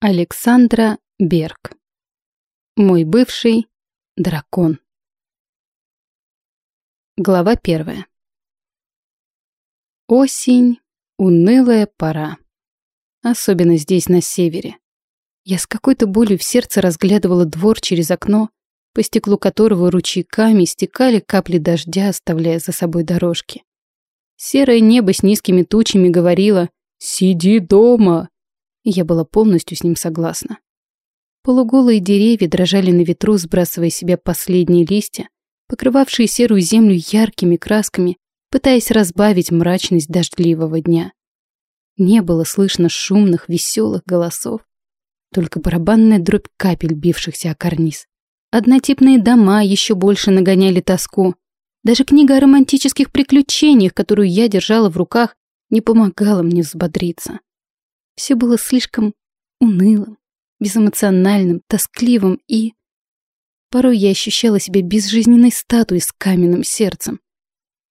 Александра Берг. Мой бывший дракон. Глава первая. Осень — унылая пора. Особенно здесь, на севере. Я с какой-то болью в сердце разглядывала двор через окно, по стеклу которого ручейками стекали капли дождя, оставляя за собой дорожки. Серое небо с низкими тучами говорило «Сиди дома!» Я была полностью с ним согласна. Полуголые деревья дрожали на ветру, сбрасывая себя последние листья, покрывавшие серую землю яркими красками, пытаясь разбавить мрачность дождливого дня. Не было слышно шумных, веселых голосов, только барабанная дробь капель, бившихся о карниз. Однотипные дома еще больше нагоняли тоску. Даже книга о романтических приключениях, которую я держала в руках, не помогала мне взбодриться. Все было слишком унылым, безэмоциональным, тоскливым и... Порой я ощущала себя безжизненной статуей с каменным сердцем.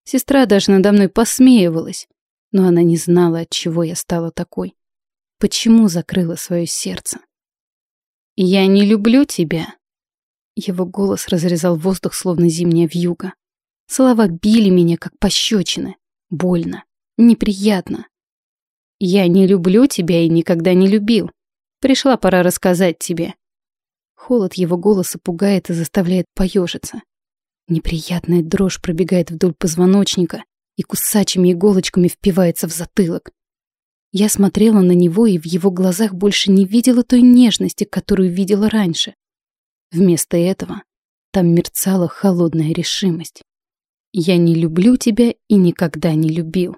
Сестра даже надо мной посмеивалась, но она не знала, от чего я стала такой. Почему закрыла свое сердце? «Я не люблю тебя!» Его голос разрезал воздух, словно зимняя вьюга. Слова били меня, как пощечины. Больно, неприятно. Я не люблю тебя и никогда не любил. Пришла пора рассказать тебе. Холод его голоса пугает и заставляет поежиться. Неприятная дрожь пробегает вдоль позвоночника и кусачими иголочками впивается в затылок. Я смотрела на него и в его глазах больше не видела той нежности, которую видела раньше. Вместо этого там мерцала холодная решимость. Я не люблю тебя и никогда не любил.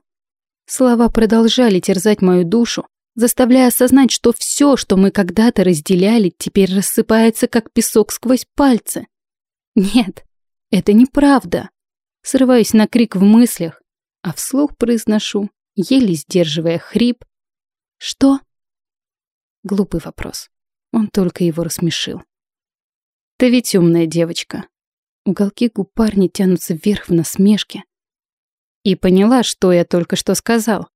Слова продолжали терзать мою душу, заставляя осознать, что все, что мы когда-то разделяли, теперь рассыпается, как песок сквозь пальцы. Нет, это неправда. Срываюсь на крик в мыслях, а вслух произношу, еле сдерживая хрип. Что? Глупый вопрос. Он только его рассмешил. Ты ведь умная девочка. Уголки губ парня тянутся вверх в насмешке, и поняла, что я только что сказал.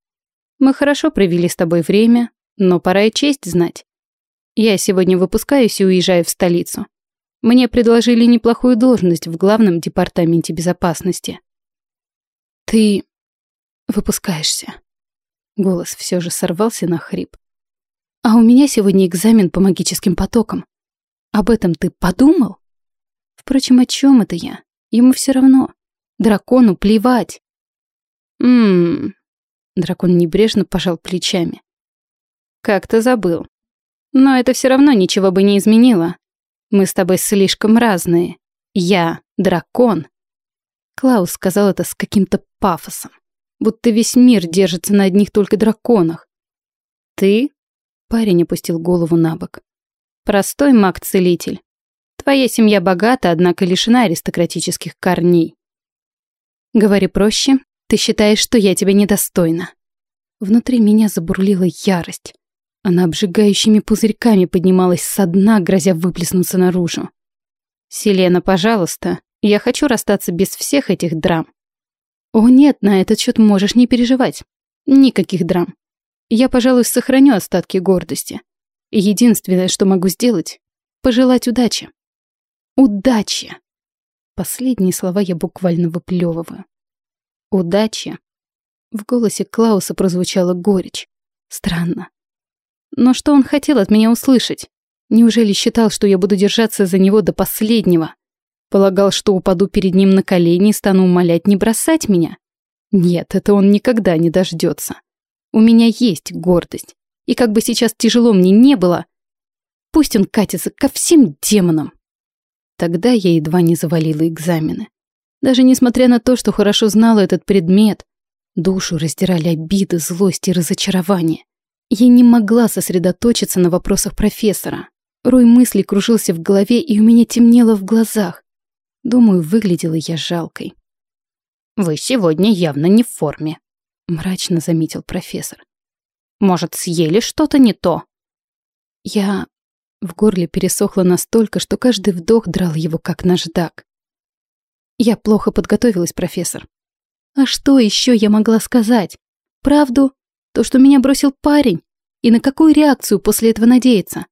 Мы хорошо провели с тобой время, но пора и честь знать. Я сегодня выпускаюсь и уезжаю в столицу. Мне предложили неплохую должность в главном департаменте безопасности. Ты выпускаешься. Голос все же сорвался на хрип. А у меня сегодня экзамен по магическим потокам. Об этом ты подумал? Впрочем, о чем это я? Ему все равно. Дракону плевать. Ммм. Дракон небрежно пожал плечами. Как-то забыл. Но это все равно ничего бы не изменило. Мы с тобой слишком разные. Я дракон. Клаус сказал это с каким-то пафосом. Будто весь мир держится на одних только драконах. Ты? Парень опустил голову на бок. Простой маг-целитель. Твоя семья богата, однако лишена аристократических корней. Говори проще, ты считаешь, что я тебя недостойна. Внутри меня забурлила ярость. Она обжигающими пузырьками поднималась со дна, грозя выплеснуться наружу. «Селена, пожалуйста, я хочу расстаться без всех этих драм». «О нет, на этот счет можешь не переживать. Никаких драм. Я, пожалуй, сохраню остатки гордости. Единственное, что могу сделать — пожелать удачи. Удачи!» Последние слова я буквально выплевываю. Удачи. В голосе Клауса прозвучала горечь. Странно. Но что он хотел от меня услышать? Неужели считал, что я буду держаться за него до последнего? Полагал, что упаду перед ним на колени и стану умолять не бросать меня? Нет, это он никогда не дождется. У меня есть гордость. И как бы сейчас тяжело мне не было, пусть он катится ко всем демонам. Тогда я едва не завалила экзамены. Даже несмотря на то, что хорошо знала этот предмет, душу раздирали обиды, злость и разочарование. Я не могла сосредоточиться на вопросах профессора. Рой мыслей кружился в голове, и у меня темнело в глазах. Думаю, выглядела я жалкой. «Вы сегодня явно не в форме», — мрачно заметил профессор. «Может, съели что-то не то?» Я... В горле пересохло настолько, что каждый вдох драл его как наждак. Я плохо подготовилась, профессор. А что еще я могла сказать? Правду? То, что меня бросил парень? И на какую реакцию после этого надеяться?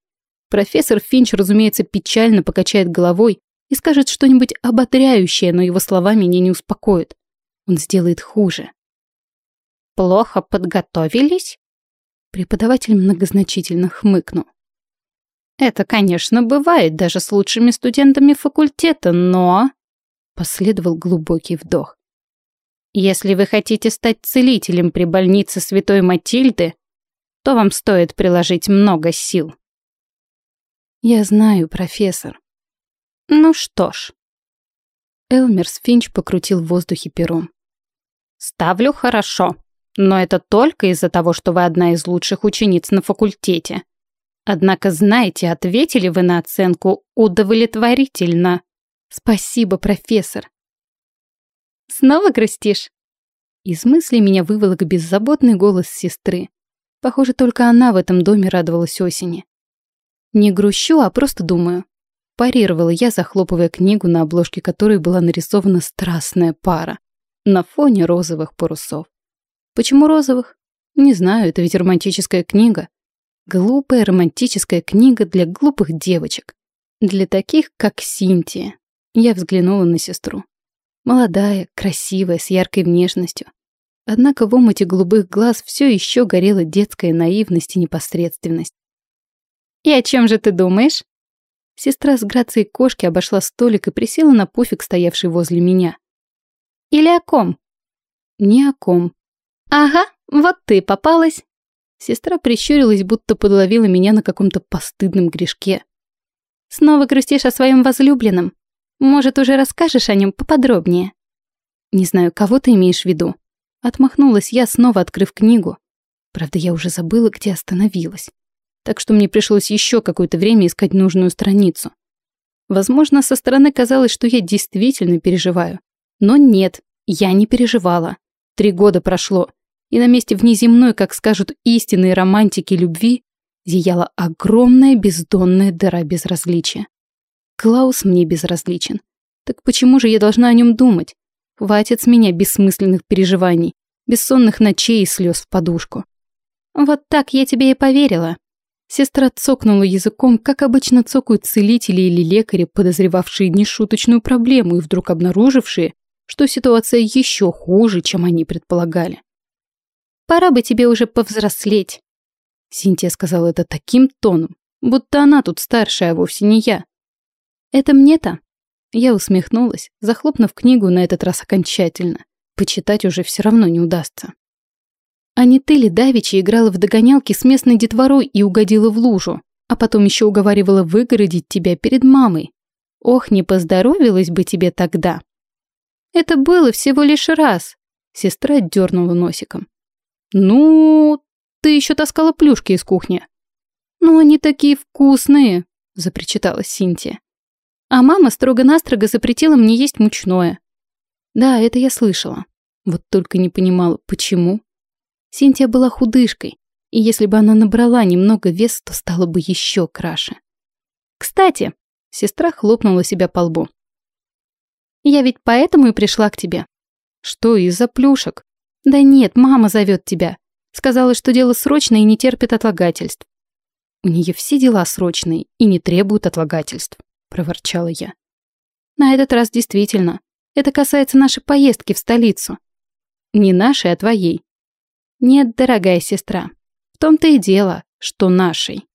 Профессор Финч, разумеется, печально покачает головой и скажет что-нибудь ободряющее, но его слова меня не успокоят. Он сделает хуже. «Плохо подготовились?» Преподаватель многозначительно хмыкнул. «Это, конечно, бывает даже с лучшими студентами факультета, но...» Последовал глубокий вдох. «Если вы хотите стать целителем при больнице Святой Матильды, то вам стоит приложить много сил». «Я знаю, профессор». «Ну что ж». Элмерс Финч покрутил в воздухе пером. «Ставлю хорошо, но это только из-за того, что вы одна из лучших учениц на факультете. Однако, знаете, ответили вы на оценку удовлетворительно. Спасибо, профессор. Снова грустишь? Из мысли меня выволок беззаботный голос сестры. Похоже, только она в этом доме радовалась осени. Не грущу, а просто думаю. Парировала я, захлопывая книгу, на обложке которой была нарисована страстная пара на фоне розовых парусов. Почему розовых? Не знаю, это ведь романтическая книга. Глупая романтическая книга для глупых девочек. Для таких, как Синтия. Я взглянула на сестру. Молодая, красивая, с яркой внешностью. Однако в омуте голубых глаз все еще горела детская наивность и непосредственность. «И о чем же ты думаешь?» Сестра с грацией кошки обошла столик и присела на пуфик, стоявший возле меня. «Или о ком?» «Ни о ком». «Ага, вот ты попалась. Сестра прищурилась, будто подловила меня на каком-то постыдном грешке. «Снова грустишь о своем возлюбленном? Может, уже расскажешь о нем поподробнее?» «Не знаю, кого ты имеешь в виду?» Отмахнулась я, снова открыв книгу. Правда, я уже забыла, где остановилась. Так что мне пришлось еще какое-то время искать нужную страницу. Возможно, со стороны казалось, что я действительно переживаю. Но нет, я не переживала. Три года прошло, и на месте внеземной, как скажут истинные романтики любви, зияла огромная бездонная дыра безразличия. Клаус мне безразличен. Так почему же я должна о нем думать? Хватит с меня бессмысленных переживаний, бессонных ночей и слез в подушку. Вот так я тебе и поверила. Сестра цокнула языком, как обычно цокают целители или лекари, подозревавшие нешуточную проблему и вдруг обнаружившие, что ситуация еще хуже, чем они предполагали. Пора бы тебе уже повзрослеть. Синтия сказала это таким тоном, будто она тут старшая, а вовсе не я. Это мне-то? Я усмехнулась, захлопнув книгу на этот раз окончательно. Почитать уже все равно не удастся. А не ты ли давеча играла в догонялки с местной детворой и угодила в лужу, а потом еще уговаривала выгородить тебя перед мамой? Ох, не поздоровилась бы тебе тогда. Это было всего лишь раз. Сестра дернула носиком. «Ну, ты еще таскала плюшки из кухни». «Ну, они такие вкусные», — запричитала Синтия. «А мама строго-настрого запретила мне есть мучное». «Да, это я слышала. Вот только не понимала, почему». Синтия была худышкой, и если бы она набрала немного вес, то стала бы еще краше. «Кстати», — сестра хлопнула себя по лбу. «Я ведь поэтому и пришла к тебе». «Что, из-за плюшек?» «Да нет, мама зовет тебя. Сказала, что дело срочное и не терпит отлагательств». «У нее все дела срочные и не требуют отлагательств», — проворчала я. «На этот раз действительно. Это касается нашей поездки в столицу». «Не нашей, а твоей». «Нет, дорогая сестра. В том-то и дело, что нашей».